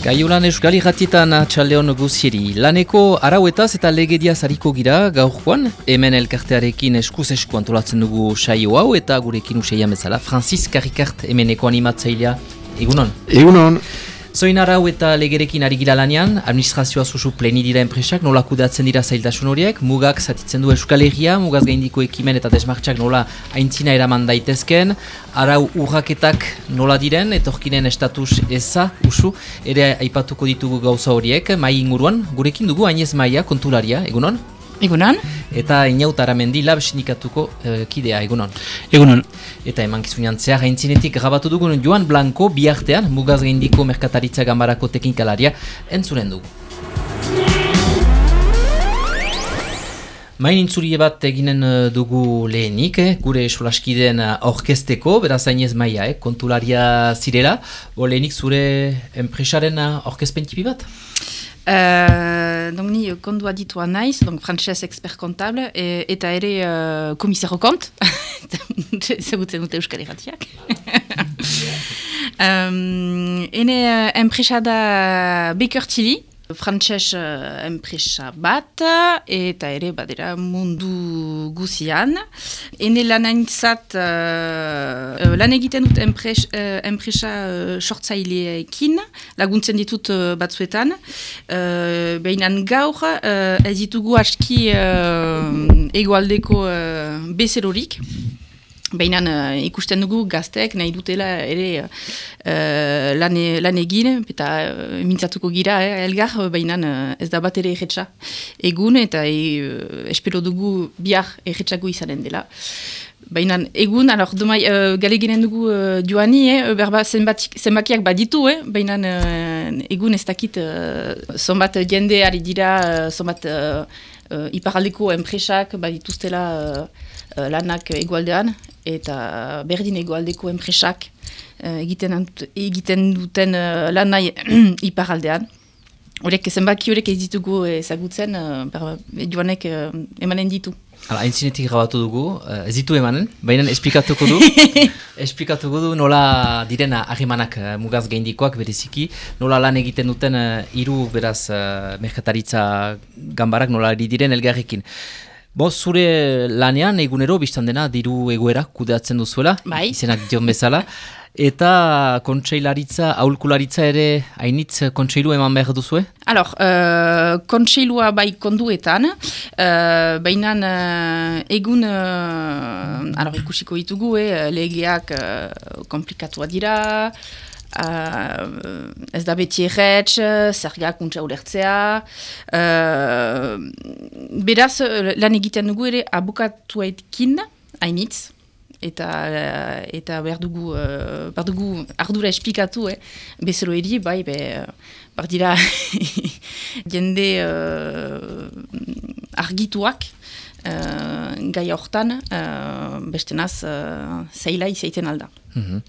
Gaiolan euskal irratietan txaldeon guzieri. Laneko arauetaz eta legedia zariko gira gaurkoan, hemen elkartearekin eskuz esku antolatzen dugu saio hau eta gurekin useian bezala. Francis Karikart hemeneko animatzailea. Egunon? Egunon. Zoin arau eta legerekin ari gira lanean, administrazioa zuzu pleni dira enpresak, nola kudatzen dira zailtasun horiek, mugak zatitzen du Euskal Herria, mugaz gaindiko ekimen eta desmartxak nola aintzina eraman daitezken, arau urraketak nola diren, etorkinen estatus eza, usu, ere aipatuko ditugu gauza horiek, mai inguruan, gurekin dugu, hainez maia, kontularia, egunon? Egunon. Eta inaut aramendi lab sindikatuko uh, kidea, egunon. Egunon. Eta eman kizunean zehar haintzinetik grabatu dugun Joan Blanco biartean mugaz gaindiko merkataritza gambarako tekinkalaria entzuren dugu. Main intzurie bat eginen dugu lehenik, eh? gure solaskideen orkesteko, beraz hainez maia, eh? kontularia zirela, bo lehenik zure enpresaren orkestpen tipi bat? Uh, donc ni kondua ditua naiz, donc frantxez expert comptable, e, eta ere uh, komisero kont, ezagutzen dute euskal erratiak. um, ene uh, enpresa da Baker Tilly, frantxez uh, enpresa bat, eta ere badera mundu guzian. Ene lan aintzat, uh, lan egiten dut enpres, uh, enpresa uh, sortzaileekin, laguntzen ditut uh, batzuetan. Uh, Behinan gaur, uh, ez ditugu aski uh, egoaldeko uh, bezerorik. Baina uh, ikusten dugu gazteek nahi dutela ere uh, lan, e, lan egin eta uh, mintzatuko gira eh, elgar, baina uh, ez da bat ere erretxa egun eta e, espero dugu biar erretxako izanen dela. Baina egun, alor, domai, uh, gale ginen dugu uh, joani, eh, berba zenbakiak baditu, eh, baina uh, egun ez dakit uh, zonbat jende ari dira, uh, zonbat uh, uh, iparaldeko enpresak badituztela uh, lanak egualdean, eta berdin egoaldeko enpresak egiten, egiten duten uh, lan nahi iparaldean. Horek zenbaki horrek ez ditugu ezagutzen, uh, joanek uh, emanen ditu. Hala, entzinetik grabatu dugu, uh, ez ditu emanen, baina esplikatuko du, esplikatuko du nola direna ahimanak uh, mugaz gaindikoak bereziki, nola lan egiten duten hiru uh, beraz uh, merkataritza gambarak nola diren elgarrekin. Bo, zure lanean egunero biztan dena diru egoera kudeatzen duzuela, bai. izenak dion bezala, eta kontseilaritza, aulkularitza ere hainitz kontseilu eman behar duzue? Alor, uh, kontseilua bai konduetan, uh, baina uh, egun, uh, alor ikusiko ditugu, eh, legeak uh, komplikatua dira, Uh, ez da beti erretz, zergak untsa ulertzea. Uh, beraz, lan egiten dugu ere abukatuekin, hainitz, eta, uh, eta behar dugu, uh, behar dugu ardura esplikatu, eh? bezero eri, bai, be, behar dira jende uh, argituak, Uh, gai hortan, uh, beste naz, uh, zeila izaiten alda. Mm -hmm.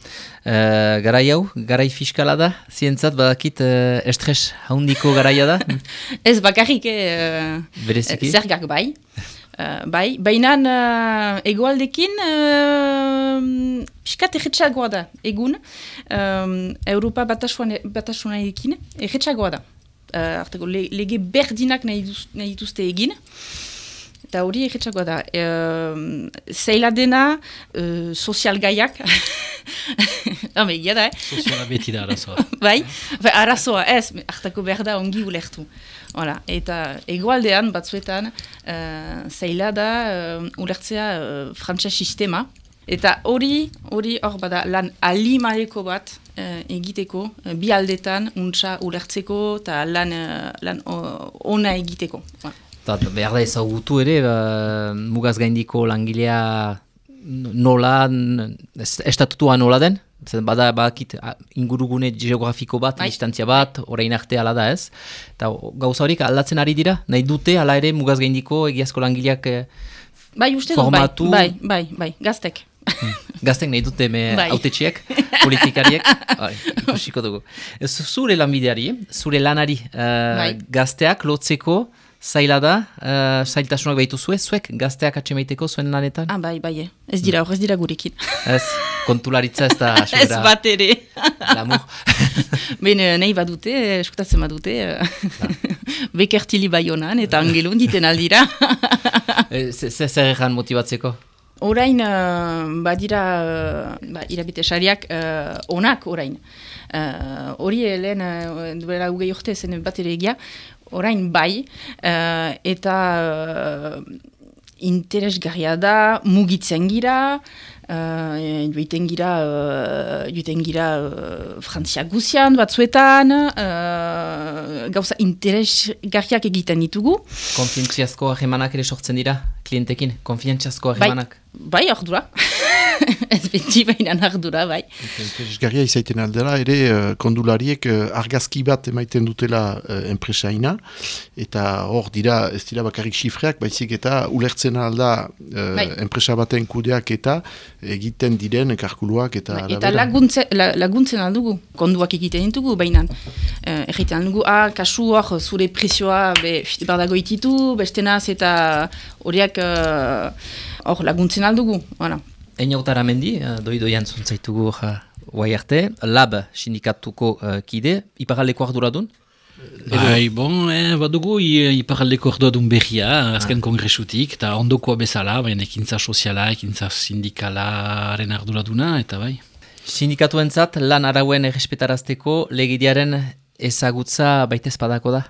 uh, garai hau, garai fiskala da, zientzat badakit uh, estres haundiko garaia da? Ez bakarrik uh, zergak bai. Uh, bai, baina uh, egoaldekin uh, piskat erretxagoa da egun um, Europa batasunarekin erretxagoa da. Uh, arteko, lege berdinak nahi dituzte egin eta hori egetxakoa da. E, zeila dena, e, sozial gaiak, Hame, ia da, eh? Soziala beti da arazoa. bai, bai, arazoa, ez, hartako behar da ongi ulertu. Hola, eta egoaldean, batzuetan, uh, zeila da uh, ulertzea uh, frantxea sistema. Eta hori, hori hor bada lan alimareko bat uh, egiteko, uh, bi aldetan, untsa ulertzeko, eta lan, uh, lan ona egiteko. Voilà. Eta behar da ezagutu ere, ba, mugaz gaindiko langilea nola, estatutua nola den? Bada bakit ingurugune geografiko bat, bai. distantzia bat, orain arte ala da ez. Eta gauza horik aldatzen ari dira, nahi dute, ala ere mugaz gaindiko egiazko langileak eh, bai, uste formatu. Bai, bai, bai, gaztek. Hmm. Gaztek nahi dute me bai. autetxiek, politikariek, bai, ikusiko dugu. Zure lanbideari, zure lanari uh, gazteak lotzeko, zaila da, uh, zailtasunak behitu zuen, zuek gazteak atxemaiteko zuen lanetan? Ah, bai, bai, ez dira, hor ez dira gurekin. Ez, kontularitza ez da... ez bat ere. Lamur. Behin nahi badute, eskutatzen badute, bekertili bai honan, eta angelun diten aldira. Zer egan motibatzeko? Orain, uh, badira, uh, ba, irabite sariak, uh, onak orain. Hori uh, lehen, uh, duela ugei orte zen bat ere egia, orain bai, uh, eta uh, interesgarria da, mugitzen gira, Uh, joiten gira, uh, gira uh, Frantzia guzian batzuetan, uh, gauza interesgarriak egiten ditugu. Konfientziazko ahemanak ere sortzen dira, klientekin, konfientziazko ahemanak? Bai, bai ordura. ez beti baina ardura, bai. Esgarria izaiten aldera, ere uh, kondulariek uh, argazki bat emaiten dutela uh, enpresaina, eta hor dira, ez dira bakarrik xifreak, baizik eta ulertzen alda uh, bai. enpresa baten kudeak eta egiten diren kalkuluak eta... Bai, eta laguntzen, laguntzen aldugu, konduak egiten ditugu, baina uh, egiten aldugu, ah, kasu hor, zure presioa, be, bardago ititu, bestenaz eta horiak hor laguntzen aldugu, voilà. Einautara mendi, uh, doi doian zuntzaitugu guai arte, lab sindikatuko uh, kide, iparaleko arduradun? Bai, bon, eh, badugu iparaldeko arduradun berria, azken ah. kongresutik, eta ondokoa bezala, baina ekintza soziala, ekintza sindikalaren arduraduna, eta bai. Sindikatu entzat, lan arauen errespetarazteko legidearen ezagutza baita espadako da?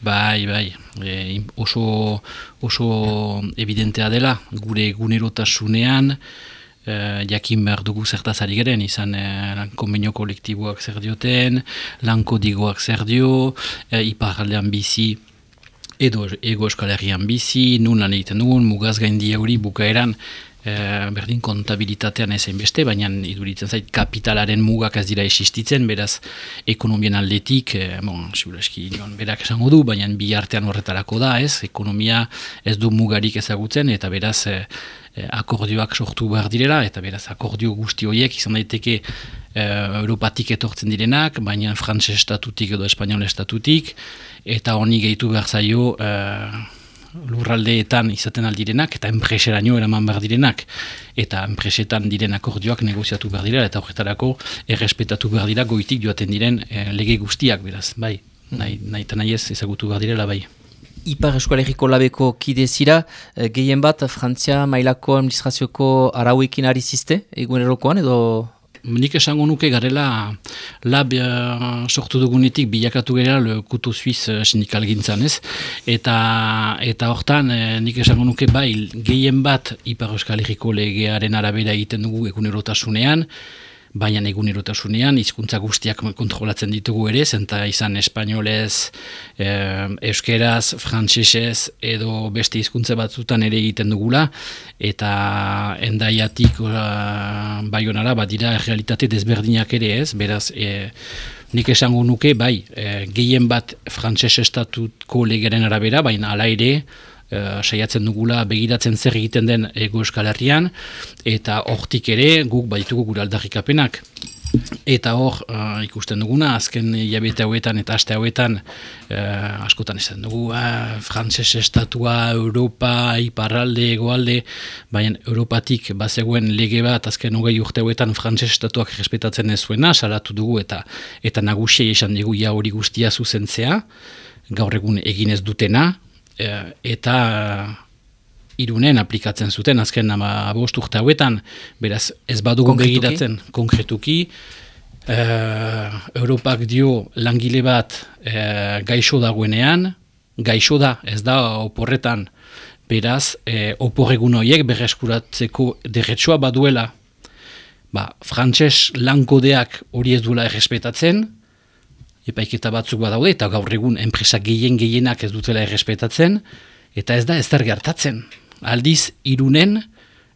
Bai, bai, e, oso, oso evidentea dela, gure gunerotasunean, e, jakin behar dugu zertaz ari geren, izan e, konbenio kolektiboak zer dioten, lanko digoak zer dio, e, iparaldean bizi, edo ego eskalerian bizi, nun lan egiten dugun, mugaz gaindi hori bukaeran, e, berdin kontabilitatean ezen beste, baina iduritzen zait kapitalaren mugak ez dira existitzen, beraz ekonomien aldetik, e, bon, eski, berak esango du, baina bi artean horretarako da, ez, ekonomia ez du mugarik ezagutzen, eta beraz e, akordioak sortu behar direla, eta beraz akordio guzti horiek izan daiteke e, Europatik etortzen direnak, baina frantse estatutik edo espainol estatutik, eta honi gehitu behar zaio lurraldeetan izaten aldirenak eta enpreseraino eraman behar direnak. Eta enpresetan diren akordioak negoziatu behar dira eta horretarako errespetatu behar dira goitik joaten diren e, lege guztiak beraz, bai, nahi, nahi eta nahi ez ezagutu behar direla, bai. Ipar Eskualeriko labeko kide zira, e, gehien bat Frantzia mailako administrazioko arauekin ari ziste, egunerokoan edo Nik esango nuke garela lab uh, sortu dugunetik bilakatu gara le kutu suiz uh, sindikal gintzan ez. Eta, eta hortan uh, nik esango nuke bai gehien bat Ipar Euskal Herriko legearen arabera egiten dugu egunerotasunean baina egunerotasunean hizkuntza guztiak kontrolatzen ditugu ere, zenta izan espainolez, eh, euskeraz, frantsesez edo beste hizkuntza batzutan ere egiten dugula, eta endaiatik uh, baionara badira realitate desberdinak ere ez, beraz, e, nik esango nuke, bai, e, gehien bat frantses estatutko legeren arabera, baina ala ere, uh, saiatzen dugula begiratzen zer egiten den ego eskal herrian, eta hortik ere guk baitugu gure aldarrikapenak. Eta hor, uh, ikusten duguna, azken jabete hauetan eta aste hauetan, uh, askotan esan dugu, uh, Frantses estatua, Europa, Iparralde, Egoalde, baina Europatik bazegoen lege bat, azken hogei urte hauetan Frantses estatuak respetatzen ez zuena, salatu dugu eta eta nagusia esan dugu ja hori guztia zuzentzea, gaur egun egin ez dutena, eta irunen aplikatzen zuten azken nama bost urte hauetan, beraz ez badugu begiratzen. Konkretuki, uh, Europak dio langile bat uh, gaixo dagoenean, gaixo da, ez da oporretan, beraz, uh, oporregun horiek berreskuratzeko derretsua baduela, ba, frantses lankodeak hori ez duela errespetatzen, epaiketa batzuk badaude, eta gaur egun enpresa gehien gehienak ez dutela errespetatzen, eta ez da ez gertatzen. Aldiz, irunen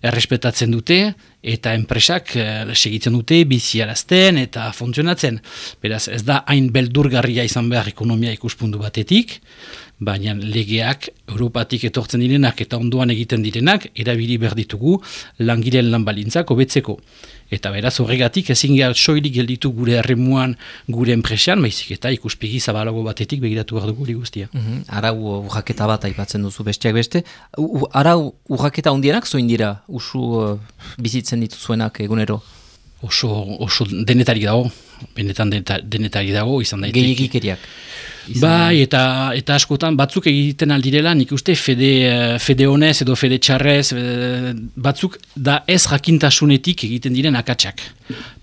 errespetatzen dute, eta enpresak eh, segitzen dute, biziarazten eta funtzionatzen. Beraz, ez da hain beldurgarria izan behar ekonomia ikuspundu batetik, baina legeak Europatik etortzen direnak eta ondoan egiten direnak erabili behar ditugu langileen lan balintzak hobetzeko. Eta beraz horregatik ezin gara soilik gelditu gure erremuan gure enpresean, maizik eta ikuspegi zabalago batetik begiratu behar dugu guztia. Mm -hmm. Arau urraketa bat aipatzen duzu besteak beste. U, arau urraketa hundienak zoin dira usu uh, bizitzen dituzuenak egunero? Oso, oso denetari dago, benetan denetari dago izan daiteke. Gehiagikeriak. Bai, eta eta askotan batzuk egiten aldirela, nik uste fede, eh, fede honez edo fede txarrez, eh, batzuk da ez jakintasunetik egiten diren akatsak.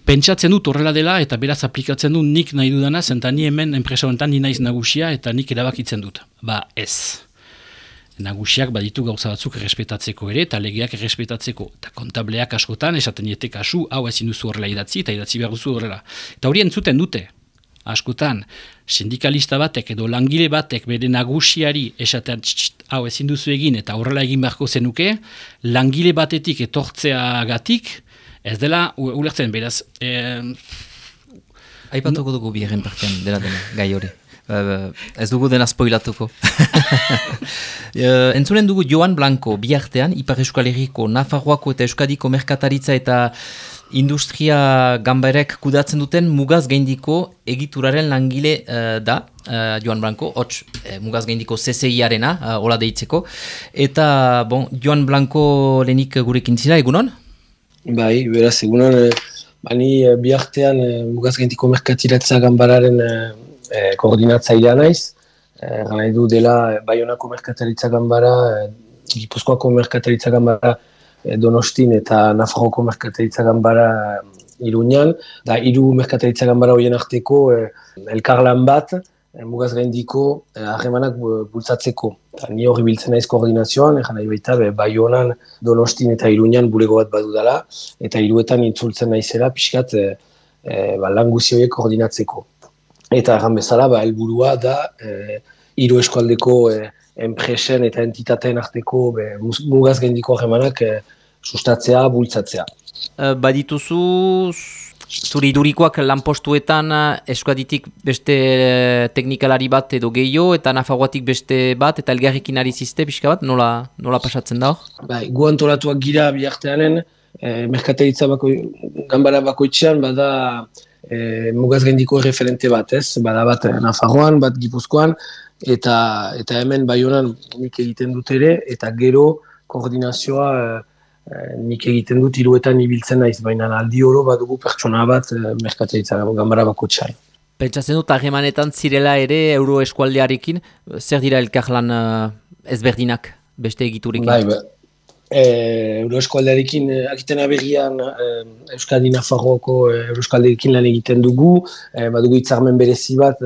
Pentsatzen dut horrela dela eta beraz aplikatzen dut nik nahi dudana, zenta ni hemen enpresa honetan ni naiz nagusia eta nik erabakitzen dut. Ba, ez. Nagusiak baditu gauza batzuk errespetatzeko ere eta legeak errespetatzeko. Eta kontableak askotan esaten diete kasu, hau ezin duzu horrela idatzi eta idatzi behar duzu horrela. Eta hori entzuten dute, askotan, sindikalista batek edo langile batek bere nagusiari esatean hau ezin duzu egin eta horrela egin beharko zenuke, langile batetik etortzeagatik, ez dela, ulertzen, beraz... Eh, Aipatuko dugu biherren partean, dela dena, gai hori. Uh, ez dugu dena spoilatuko. uh, entzunen dugu Joan Blanco, biartean, Ipar Euskalegiko, Nafarroako eta Euskadiko Merkataritza eta industria gambarek kudatzen duten mugaz gaindiko egituraren langile uh, da, uh, Joan Blanco, hots uh, mugaz gaindiko CCI-arena, hola deitzeko. Eta, bon, Joan Blanco lenik gurekin zira, egunon? Bai, beraz, egunon, eh, bani eh, eh, mugaz gaindiko merkatiratza gambararen eh, eh, koordinatzailea naiz. Eh, nahi du dela Bayonako merkataritza gambara, eh, Gipuzkoako merkataritza gambara, Eh, Donostin eta Nafarroko merkataritza ganbara eh, Iruñan, da hiru merkataritza ganbara horien arteko eh, elkarlan bat, eh, mugaz gaindiko harremanak eh, bultzatzeko. Ta, ni hori biltzen naiz koordinazioan, egan nahi baita, be, Baionan, Donostin eta Iruñan bulego bat badu dela, eta hiruetan intzultzen naizera pixkat eh, eh, ba, lan horiek koordinatzeko. Eta erran bezala, ba, helburua da, eh, hiru eskualdeko eh, enpresen eta entitateen arteko be, mugaz gendiko harremanak e, sustatzea, bultzatzea. Uh, badituzu, zuri idurikoak lanpostuetan eskuaditik beste teknikalari bat edo gehiago, eta nafaguatik beste bat, eta elgarrekin ari ziste pixka bat, nola, nola pasatzen da hor? Bai, gu antolatuak gira biarteanen, e, merkateritza bako, gambara bakoitzean, bada e, mugaz gendiko referente bat, ez? Bada bat Nafarroan, bat Gipuzkoan, eta eta hemen baionan nik egiten dut ere eta gero koordinazioa e, nik egiten dut hiruetan ibiltzen naiz baina aldi oro badugu pertsona bat e, merkatzaitza gambara bako txai. Pentsatzen dut harremanetan zirela ere euro eskualdearekin, zer dira elkarlan ezberdinak beste egiturekin? Bai, ba, e, euro eskualdearekin akiten aberrian e, Euskadi Nafarroko e, euro eskualdearekin lan egiten dugu, e, badugu itzarmen berezi bat,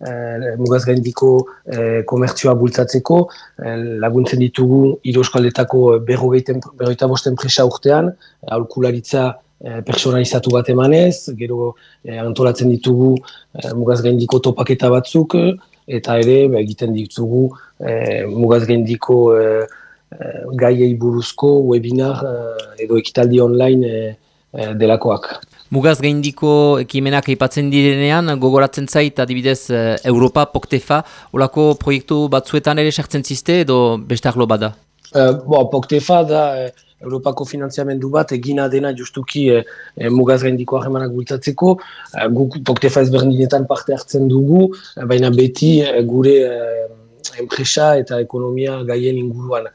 eh, mugaz gaindiko eh, komertzioa bultzatzeko, eh, laguntzen ditugu hiru euskaldetako berroita bosten presa urtean, aurkularitza eh, personalizatu bat emanez, gero eh, antolatzen ditugu eh, mugaz gaindiko topaketa batzuk, eta ere ba, egiten ditugu eh, mugaz gaindiko eh, eh, gaiei buruzko webinar eh, edo ekitaldi online eh, eh, delakoak. Mugaz gaindiko ekimenak aipatzen direnean, gogoratzen zait, adibidez, Europa, Poktefa, olako proiektu batzuetan ere sartzen ziste edo beste arlo bada? Uh, bo, Poktefa da eh, Europako finanziamendu bat egina dena justuki eh, mugaz gaindiko harremanak bultatzeko. Uh, guk Poktefa ezberdinetan parte hartzen dugu, baina beti gure enpresa eta ekonomia gaien inguruan.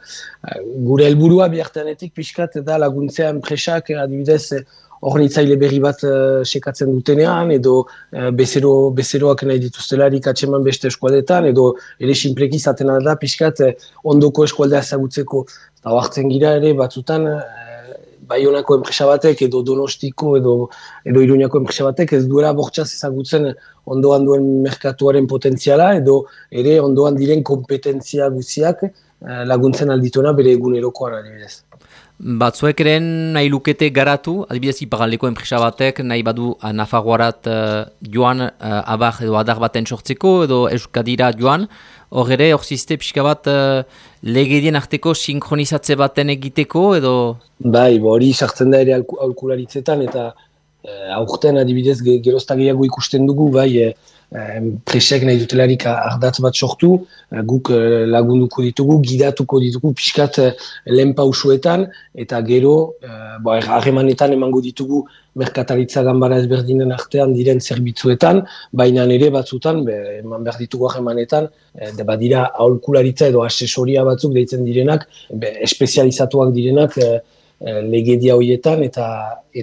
gure helburua bihartanetik pixkat da laguntzea enpresak adibidez ornitzaile berri bat uh, sekatzen dutenean, edo uh, bezero, bezeroak nahi dituztelarik atseman beste eskualdetan, edo ere sinpleki izaten da pixkat uh, ondoko eskualdea ezagutzeko. Eta hartzen gira ere batzutan, Baionako enpresa batek edo Donostiko edo edo Iruñako enpresa batek ez duela bortxaz ezagutzen ondoan duen merkatuaren potentziala edo ere ondoan diren kompetentzia guziak laguntzen aldituena bere egunerokoan adibidez. Batzuek ere nahi lukete garatu, adibidez iparaldeko enpresa batek nahi badu Nafarroarat uh, joan uh, abar edo adar baten sortzeko edo euskadira joan, hor ere hor ziste pixka bat uh, legedien arteko sinkronizatze baten egiteko edo... Bai, hori sartzen da ere aukularitzetan eta uh, aurten adibidez gerozta gehiago ikusten dugu, bai, uh, presek nahi dutelarik ardatz bat sortu, guk lagunduko ditugu, gidatuko ditugu pixkat lehen pausuetan, eta gero, harremanetan emango ditugu merkataritza gambara ezberdinen artean diren zerbitzuetan, baina nire batzutan, be, eman behar ditugu ahemanetan, e, badira aholkularitza edo asesoria batzuk deitzen direnak, be, espezializatuak direnak e, legedia horietan, eta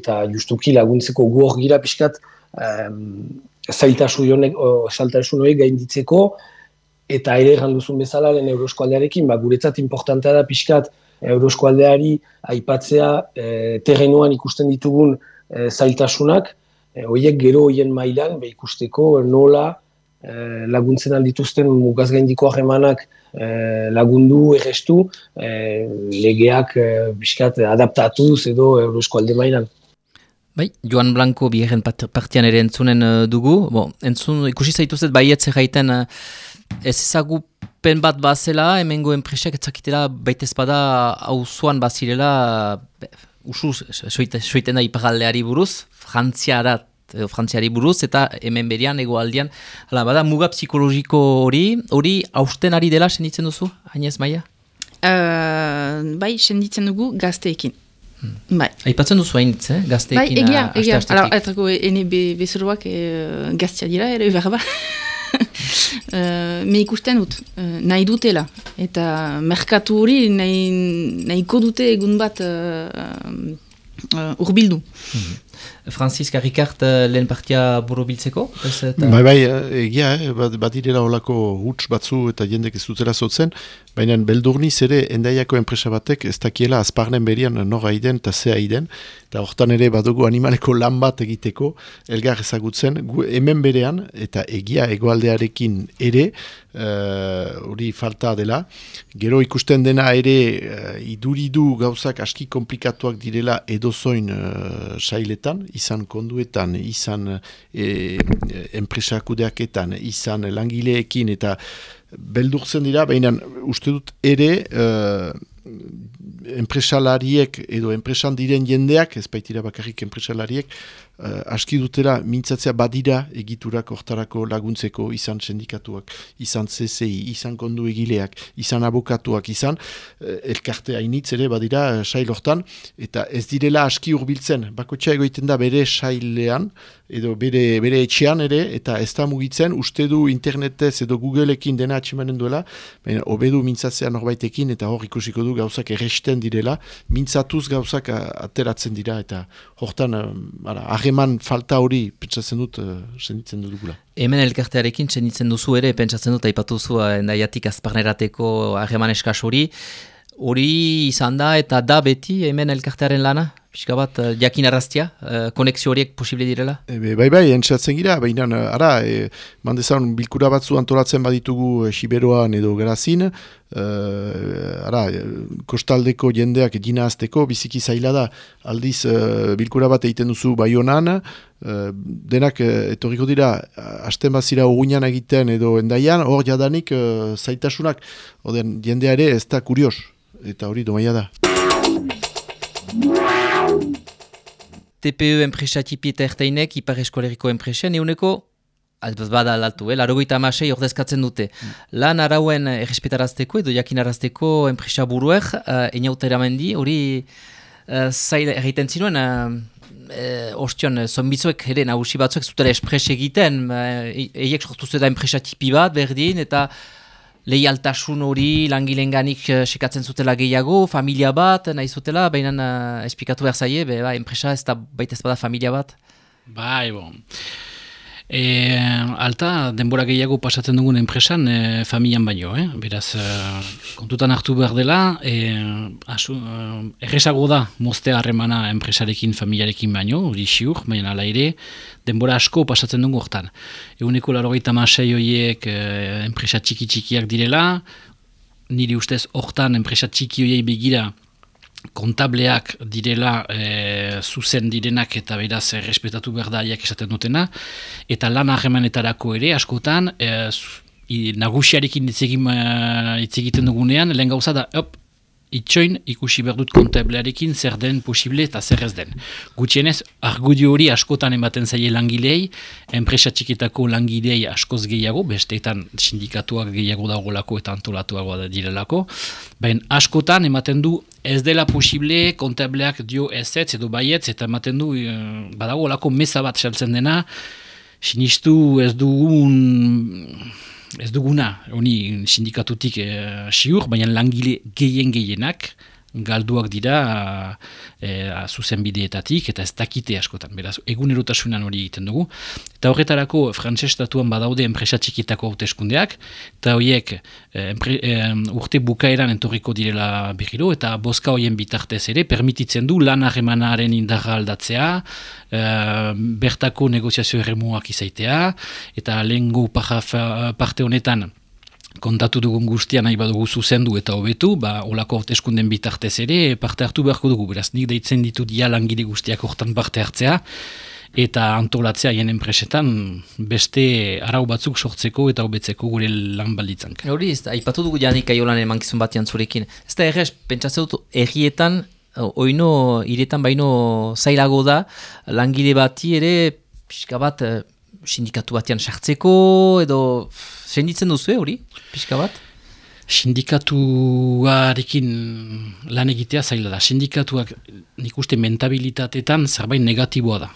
eta justuki laguntzeko gu hor gira pixkat e, zailtasun horiek gainditzeko, eta ere duzun bezala lehen Eurosko aldearekin, ba, guretzat importantea da pixkat Eurosko aldeari aipatzea e, terrenuan ikusten ditugun e, zailtasunak, e, horiek gero hoien mailan be ikusteko nola e, laguntzen aldituzten mugaz gaindiko harremanak e, lagundu, errestu, e, legeak e, biskat adaptatuz edo eurosko alde mailan. Bai, Joan Blanco biherren partian ere entzunen dugu. Bo, entzun, ikusi zaituzet baietze jaiten uh, ez ezagupen bat bazela, hemengo enpresak etzakitela baitez bada hau zuan bazirela usu soiten da iparaldeari buruz, frantziarat, edo frantziari buruz, eta hemen berian, egoaldian, hala, bada, muga psikologiko hori, hori hausten ari dela senditzen duzu, hainez maia? Uh, bai, senditzen dugu gazteekin. Hmm. Bai. Aipatzen duzu hain, eh? gazteekin. Bai, egia, egia. Ala, etako, ene be, bezuruak e, gaztea dira, ere, berba. Uh, me ikusten dut, uh, nahi dutela. Eta merkatu hori nahi, nahiko dute egun bat uh, uh, urbildu. Mm -hmm. Franziska Ricard uh, lehen partia buru biltzeko? Bai, bai, egia, eh, bat, bat olako huts batzu eta jendek ez dutela zotzen, baina beldurniz ere endaiako enpresa batek ez dakiela azparnen berian nora iden eta zea iden, eta hortan ere badugu animaleko lan bat egiteko, elgar ezagutzen, gu, hemen berean, eta egia egoaldearekin ere, eh, hori uh, falta dela, gero ikusten dena ere uh, iduridu gauzak aski komplikatuak direla edozoin uh, sailetan, izan konduetan, izan e, enpresakudeaketan, izan langileekin eta beldurtzen dira, baina uste dut ere e, enpresalariek edo enpresan diren jendeak, ez baitira bakarrik enpresalariek, uh, aski dutera mintzatzea badira egiturak hortarako laguntzeko izan sindikatuak, izan CCI, izan kondu egileak, izan abokatuak, izan uh, elkarte hainitz ere badira uh, sail hortan, eta ez direla aski hurbiltzen, bakotxa egoiten da bere sailean, edo bere, bere etxean ere, eta ez da mugitzen, uste du internetez edo Googleekin dena atximanen duela, baina obedu mintzatzea norbaitekin, eta hor ikusiko du gauzak erresten direla, mintzatuz gauzak ateratzen dira, eta hortan, ara, harreman falta hori pentsatzen dut uh, senditzen dut dugula. Hemen elkartearekin senditzen duzu ere, pentsatzen dut aipatu zu uh, endaiatik azparnerateko harreman eskas hori. Hori izan da eta da beti hemen elkartearen lana? Piska bat, uh, jakin arrastia, uh, konexio horiek posible direla? E, bai, bai, entzatzen gira, baina, ara, e, mandezan, bilkura batzu antolatzen baditugu e, Siberoan edo Gerazin, e, ara, kostaldeko jendeak dina azteko, biziki zaila da, aldiz, e, bilkura bat egiten duzu bai honan, e, denak, e, etorriko dira, hasten bazira uguinan egiten edo endaian, hor jadanik e, zaitasunak, oden, jendeare ez da kurios, eta hori domaia da. TPE enpresa tipi eta ertainek, ipar eskoleriko enpresean, euneko, aldaz bada alatu, eh? larogoita amasei ordezkatzen dute. Mm. Lan arauen errespetarazteko edo jakinarazteko enpresa buruek, uh, eniauta eramendi, hori uh, zaila erraiten zinuen, uh, uh, ostion, zonbizuek ere nagusi batzuek zutela espres egiten, uh, eiek sortu zeda enpresa tipi bat, berdin, eta lehialtasun hori langilenganik uh, sekatzen zutela gehiago, familia bat, nahi zutela, baina uh, esplikatu behar zaie, be, ba, enpresa ez da baita ez bada familia bat. Bai, bon. E, alta, denbora gehiago pasatzen dugun enpresan e, familian baino, eh? beraz, e, kontutan hartu behar dela, e, asu, e, errezago da mozte harremana enpresarekin, familiarekin baino, hori siur, baina ala ere, denbora asko pasatzen dugu hortan. Eguneko laro gaita masai horiek e, enpresa txiki-txikiak direla, niri ustez hortan enpresa txiki horiek begira, kontableak direla e, zuzen direnak eta beraz errespetatu behar da esaten dutena, eta lan harremanetarako ere askotan e, nagusiarekin hitz egiten dugunean, lehen gauza da, op, itxoin ikusi behar dut kontablearekin zer den posible eta zer ez den. Gutxienez, argudio hori askotan ematen zaie langilei, enpresa txiketako langilei askoz gehiago, besteetan sindikatuak gehiago dagolako eta antolatuago da direlako, baina askotan ematen du ez dela posible kontableak dio ez ez edo baietz eta ematen du e, badago lako meza bat saltzen dena, sinistu ez dugun ez duguna, honi sindikatutik e, siur, baina langile gehien gehienak, galduak dira e, zuzen bideetatik eta ez dakite askotan. Beraz, egunerotasunan hori egiten dugu. Eta horretarako frantzestatuan badaude enpresa txikitako hauteskundeak, eta horiek e, urte bukaeran entorriko direla behiro, eta boska horien bitartez ere, permititzen du lan harremanaren indarra aldatzea, e, bertako negoziazio erremuak izaitea, eta lehen parte honetan, kontatu dugun guztia nahi badugu zuzendu eta hobetu, ba, olako hauteskunden bitartez ere, parte hartu beharko dugu, beraz, nik deitzen ditut ja langile guztiak hortan parte hartzea, eta antolatzea hien enpresetan beste arau batzuk sortzeko eta hobetzeko gure lan balditzan. Hori, ez da, ipatu dugu janik aiolan emankizun batian zurekin. Ez da, errez, pentsatzen dut, errietan, oino, iretan baino zailago da, langile bati ere, pixka bat, eh, sindikatu batean sartzeko, edo senditzen duzu hori, pixka bat? Sindikatuarekin lan egitea zaila da. Sindikatuak nik uste mentabilitatetan zerbait negatiboa da.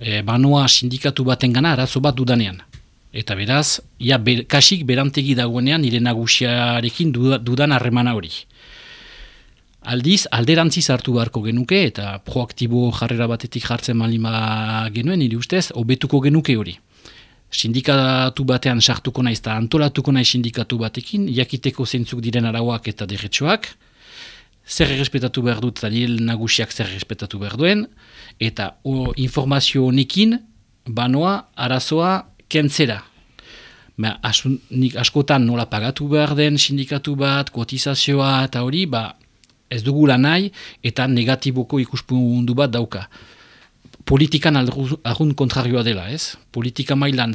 E, banoa sindikatu baten gana arazo bat dudanean. Eta beraz, ja, ber, kasik berantegi dagoenean nire nagusiarekin dudan harremana hori. Aldiz, alderantziz hartu beharko genuke eta proaktibo jarrera batetik jartzen malima genuen, nire ustez, hobetuko genuke hori. Sindikatu batean sartuko naiz eta antolatuko naiz sindikatu batekin, jakiteko zentzuk diren arauak eta derretxoak, zer errespetatu behar dut eta nagusiak zer errespetatu behar duen, eta o, informazio honekin, banoa, arazoa, kentzera. Ba, nik askotan nola pagatu behar den sindikatu bat, kotizazioa eta hori, ba, ez dugula nahi eta negatiboko ikuspundu bat dauka. Politikan argun kontrarioa dela, ez? Politika mailan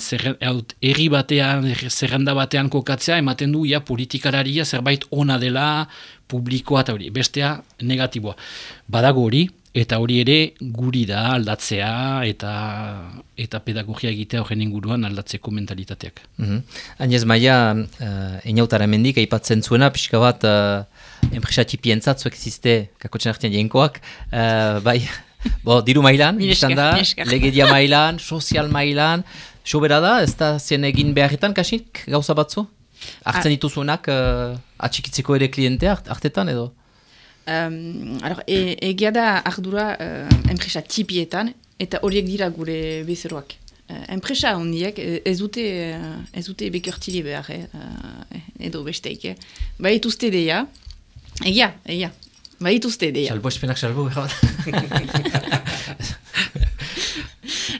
erri batean, zerrenda batean kokatzea, ematen du, ja, politikararia zerbait ona dela, publikoa eta hori, bestea negatiboa. Badago hori, eta hori ere guri da aldatzea eta eta pedagogia egitea horren inguruan aldatzeko mentalitateak. Mm -hmm. Agnez Maia, uh, eniautara mendik, aipatzen zuena, pixka bat, uh, enpresa txipientzat, zuek ziste, kakotxen artean jenkoak, uh, bai, bo, diru mailan, biztan da, legedia mailan, sozial mailan, sobera da, ez da zen egin beharretan, kasik, gauza batzu? Artzen dituzunak, uh, atxikitzeko ere klientea, artetan edo? Um, alors, e, egia da ardura uh, enpresa txipietan, eta horiek dira gure bezeroak. Uh, enpresa hondiek ez dute, uh, ez dute bekertili behar, eh, edo besteik. Eh. Ba, etuzte deia, Egia, egia. Ba dituzte edia. Salbo espenak salbo behar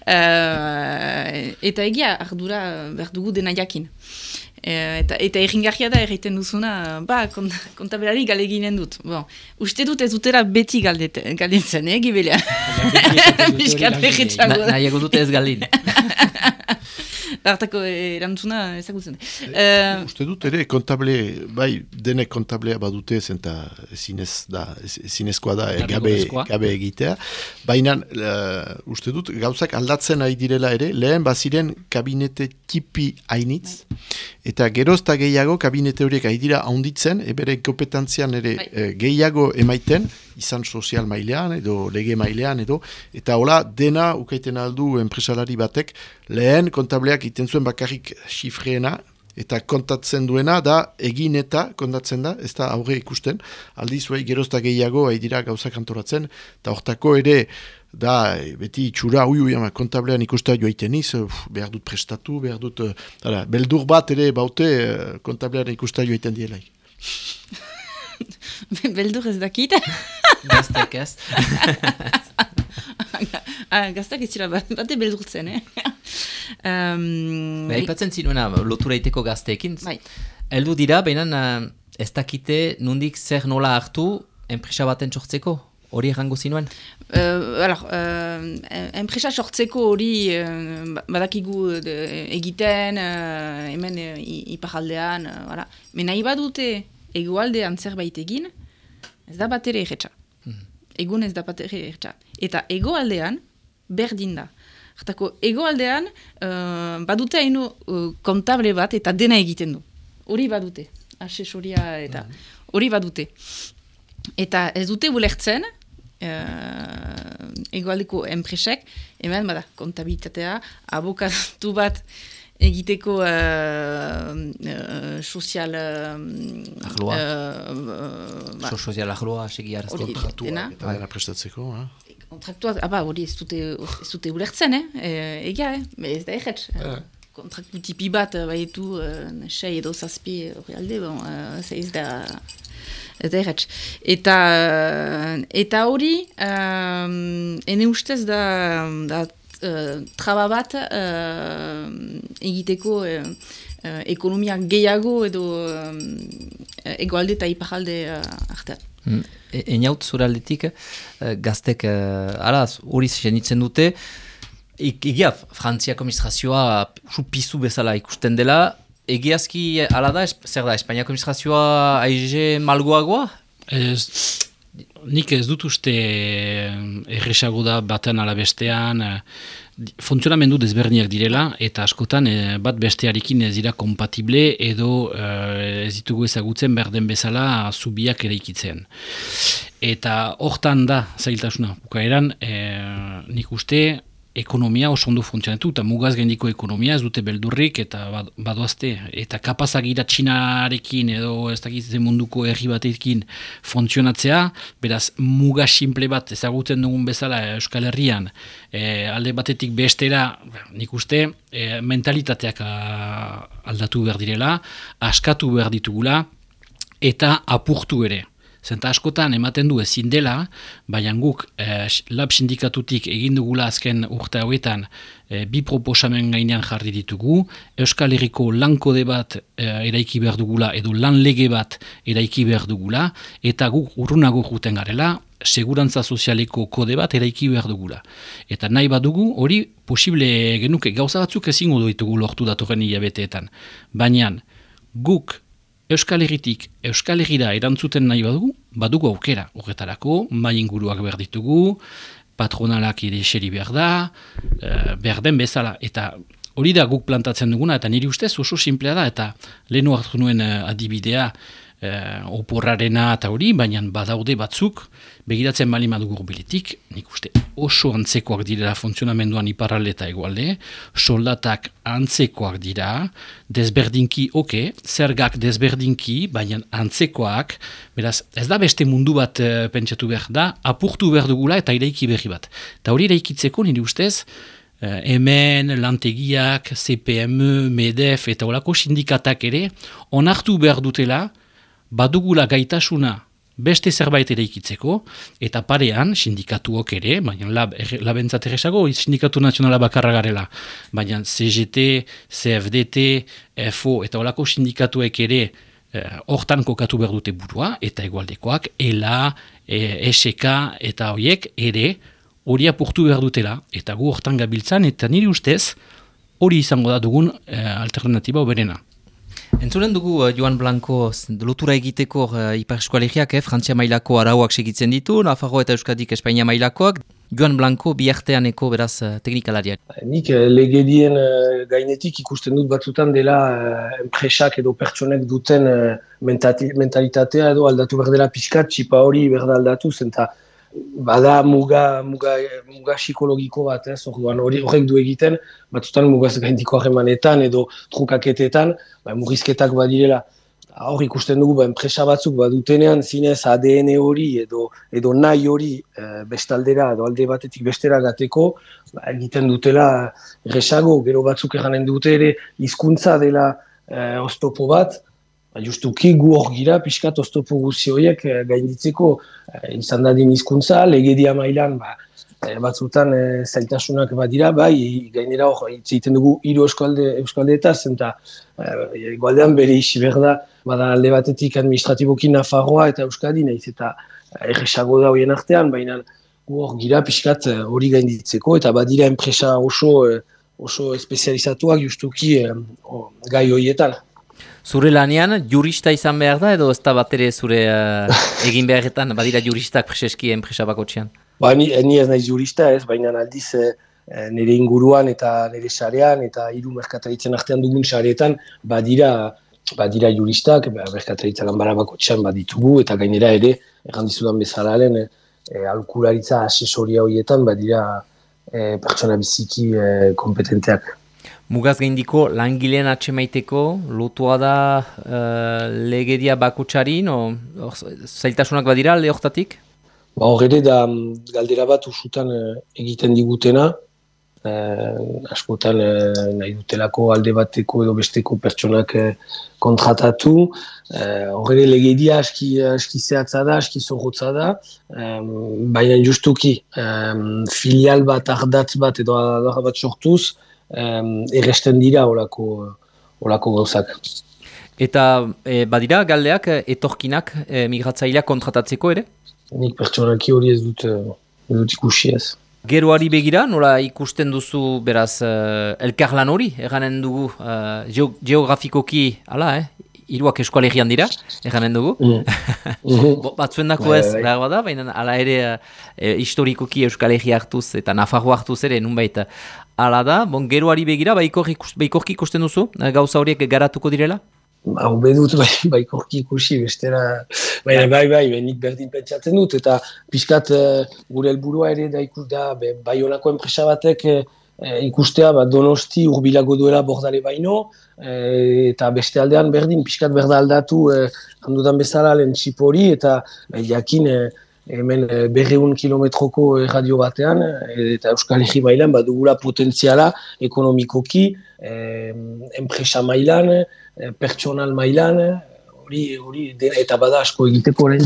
eta egia, ardura behar dugu dena jakin. Uh, eta eta erringarria da erreiten duzuna, ba, kont kontabelari galeginen dut. Bon, uste dut ez dutera beti galdetzen, eh, gibelea. Nahiago dute ez galdin. Hartako erantzuna ezagutzen. Uh, Uste dut ere, kontable, bai, denek kontablea badute zenta zinez da, zinezkoa da, e, gabe, gabe egitea. Baina, uh, uste dut, gauzak aldatzen ari direla ere, lehen baziren kabinete tipi hainitz, eta gerozta gehiago kabinete horiek ari dira haunditzen, ebere kompetentzian ere bai. Eh, gehiago emaiten, izan sozial mailean edo lege mailean edo eta hola dena ukaiten aldu enpresalari batek lehen kontableak iten zuen bakarrik xifreena eta kontatzen duena da egin eta kontatzen da ez da aurre ikusten aldiz zuei gerozta gehiago dira gauza kantoratzen eta hortako ere da beti txura ui ui ama kontablean ikusta joaiten iz behar dut prestatu behar dut uh, beldur bat ere baute uh, kontablean ikusta joaiten dielaik Beldur ez dakit. Gaztek ez. ah, Gaztek ez zira bate beldurtzen, eh? um, Bai, ipatzen zinuena, lotura iteko gazteekin. Bai. Eldu dira, baina uh, ez dakite nundik zer nola hartu enpresa baten txortzeko? Hori errango zinuen? Uh, alors, uh, enpresa sortzeko hori uh, badakigu de, egiten, uh, hemen uh, iparaldean, uh, voilà. nahi badute egualdean zerbait egin, Ez da bat ere erretxa. Egun ez da bat ere erretxa. Eta egoaldean, berdin da. Hartako, egoaldean, uh, badute hainu uh, kontable bat eta dena egiten du. Hori badute. Asesoria eta hori badute. Eta ez dute bulertzen, uh, egoaldeko enpresek, hemen bada, kontabilitatea, abokatu bat egiteko uh, uh, sozial... Uh, Ahloa. uh, ba, So sozial ahloa segi arazten. Hori. Kontratua Dena? eta dena prestatzeko, eh? kontraktua, aba, hori ez dute, ez dute ulertzen, eh? E, egia, eh? Me ez da egetz. Kontraktu tipi bat, eh, baitu, uh, sei edo zazpi hori alde, bon, uh, ez da, ez da egetz. Eta, eh, eta hori, um, ene ustez da, da uh, traba bat uh, egiteko uh, uh, ekonomia gehiago edo um, egoalde eta iparalde uh, artean. Mm. E, Einaut zure aldetik, eh, gaztek, uh, alaz, hori zenitzen dute, egia, Frantziako administrazioa usu pizu bezala ikusten dela, egiazki ala da, zer da, Espainiako administrazioa aize malgoagoa? Ez, nik ez dut uste erresago da batean ala bestean, eh, funtzionamendu desberdinak direla, eta askotan eh, bat bestearekin ez dira kompatible edo eh, ez ditugu ezagutzen berden bezala zubiak eraikitzen. Eta hortan da zailtasuna, bukaeran eh, nik uste ekonomia oso ondo funtzionatu, eta mugaz gaindiko ekonomia ez dute beldurrik eta bad- badoazte. Eta kapazak ira txinarekin edo ez dakit ze munduko herri batekin funtzionatzea, beraz muga simple bat ezagutzen dugun bezala Euskal Herrian, e, alde batetik bestera, nik uste, e, mentalitateak a, aldatu behar direla, askatu behar ditugula, eta apurtu ere. Zenta askotan ematen du ezin dela, baina guk eh, lab sindikatutik egin dugula azken urte hauetan eh, bi proposamen gainean jarri ditugu, Euskal Herriko lankode bat eh, eraiki behar dugula edo lan lege bat eraiki behar dugula, eta guk urrunago juten garela, segurantza sozialeko kode bat eraiki behar dugula. Eta nahi badugu hori posible genuke gauza batzuk ezingo ditugu lortu datorren hilabeteetan. Baina guk Euskal Herritik Euskal Herrira erantzuten nahi badugu, badugu aukera. Horretarako, mai inguruak behar ditugu, patronalak ere eseri behar da, eh, behar den bezala. Eta hori da guk plantatzen duguna, eta niri ustez oso simplea da, eta lehenu hartu nuen eh, adibidea eh, oporrarena eta hori, baina badaude batzuk, begiratzen bali madugu urbilitik, nik uste oso antzekoak direla funtzionamenduan iparralde eta egualde, soldatak antzekoak dira, desberdinki, oke, zergak desberdinki, baina antzekoak, beraz, ez da beste mundu bat eh, pentsatu behar da, apurtu behar dugula eta iraiki berri bat. Eta hori iraikitzeko nire ustez, eh, hemen, lantegiak, CPM, MEDEF eta olako sindikatak ere, onartu behar dutela, badugula gaitasuna beste zerbait ikitzeko, eta parean, sindikatuok ere, baina lab, er, labentzat erresago, sindikatu nazionala bakarra garela, baina CGT, CFDT, FO, eta olako sindikatuek ere, eh, hortan kokatu behar dute burua, eta egualdekoak, ELA, e, SK, eta horiek ere, hori apurtu behar dutela, eta gu hortan gabiltzan, eta niri ustez, hori izango da dugun eh, alternatiba oberena. Entzulen dugu uh, Joan Blanco lotura egiteko uh, Ipar Eskualegiak, eh, Frantzia mailako arauak segitzen ditu, Nafarro eta Euskadik Espainia mailakoak. Joan Blanco biarteaneko beraz uh, teknikalaria. Nik eh, legedien eh, gainetik ikusten dut batzutan dela eh, enpresak edo pertsonek duten eh, mentati- mentalitatea edo aldatu behar dela pixkat, txipa hori behar da aldatu zen, bada muga, muga, muga psikologiko bat, ez, orduan hori horrek du egiten, batzutan mugaz gaindiko harremanetan edo trukaketetan, ba, murrizketak badirela. Hor ikusten dugu, ba, enpresa batzuk badutenean zinez ADN hori edo, edo nahi hori e, bestaldera edo alde batetik bestera gateko, ba, egiten dutela erresago, gero batzuk eranen dute ere hizkuntza dela e, oztopo bat, ba, justuki gu hor gira pixkat oztopo guzi horiek e, gainditzeko e, izan dadin hizkuntza, legedia mailan ba, e, batzutan e, zailtasunak badira, bai, gainera hor, egiten dugu hiru euskalde, euskaldeetaz, eta e, igualdean bere isi behar da, bada alde batetik administratiboki Nafarroa eta Euskadi, naiz eta erresago da horien artean, baina gu hor gira pixkat hori gainditzeko, eta badira enpresa oso, oso espezializatuak justuki gai horietan. Zure lanean, jurista izan behar da, edo ez da bat ere zure uh, egin beharretan, badira juristak preseski enpresa bako txian? Ba, ni, ni ez naiz jurista ez, baina aldiz e, nire inguruan eta nire sarean eta hiru merkataritzen artean dugun sareetan badira badira juristak, ba, merkataritza lanbara bako txan baditugu eta gainera ere, erran dizudan bezala lehen, e, alkularitza asesoria horietan badira e, pertsona biziki e, kompetenteak. Mugaz gaindiko langileen atxemaiteko lotua da uh, legedia bakutsarin, o zailtasunak badira alde horretatik? Ba, Horre da mm, galdera bat usutan uh, egiten digutena, uh, askotan uh, nahi dutelako alde bateko edo besteko pertsonak uh, kontratatu. Horre uh, legedia aski, aski zehatza da, aski zorrotza da, um, baina justuki um, filial bat, ardatz bat edo ardatz bat sortuz, um, erresten dira olako, olako gauzak. Eta e, badira galdeak etorkinak e, migratzaileak kontratatzeko ere? Nik pertsonalki hori ez dut, ez dut ikusi ez. Geroari begira, nola ikusten duzu beraz uh, elkarlan hori, eganen dugu uh, geografikoki, ala, eh? iruak eskualegian dira, eganen dugu. Mm. Batzuen dako ez, bai, bai. da, baina ala ere e, historikoki euskalegia hartuz eta nafarro hartuz ere, nun baita. Ala da, bon, geroari begira, baikorki ikusten duzu, gauza horiek garatuko direla? Hau bedut bai, baikorki ikusi, bestera, baina bai, bai, bai, nik berdin pentsatzen dut, eta pixkat gure helburua ere da ikus da, bai honako enpresa batek, e, ikustea ba, donosti urbilago duela bordale baino, e, eta beste aldean berdin, pixkat berda aldatu e, handudan bezala lehen txipori, eta e, jakin e, hemen e, berreun kilometroko radio batean, e, eta Euskal Herri mailan badugula potentziala ekonomikoki, enpresa mailan, pertsonal mailan, hori, hori, eta bada asko egiteko horrein.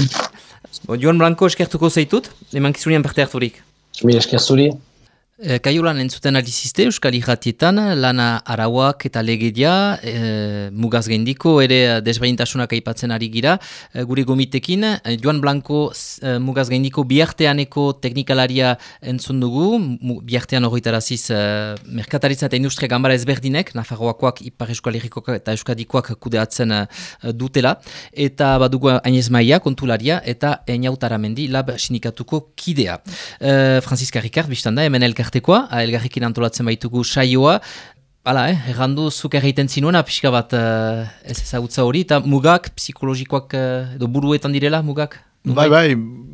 Joan Blanco eskertuko zaitut, eman kizunian parte harturik. Mi eskerturi. E, Kaiolan entzuten alizizte Euskal Iratietan, lana arauak eta legedia, e, mugaz geindiko, ere desbaintasunak aipatzen ari gira, e, gure gomitekin, Joan Blanco e, mugaz geindiko biarteaneko teknikalaria entzun dugu, biartean horretaraziz e, merkataritza eta industria gambara ezberdinek, Nafarroakoak, Ipar Euskal Irikoak eta Euskadikoak kudeatzen e, dutela, eta badugu ainez maia, kontularia, eta eniautaramendi lab sinikatuko kidea. E, Franziska Ricard, biztanda, hemen elkar elkartekoa, elgarrekin antolatzen baitugu saioa, Hala, eh, errandu zuk egiten zinuena, pixka bat uh, ez ezagutza hori, eta mugak, psikologikoak, uh, edo buruetan direla, mugak? Bai, bai,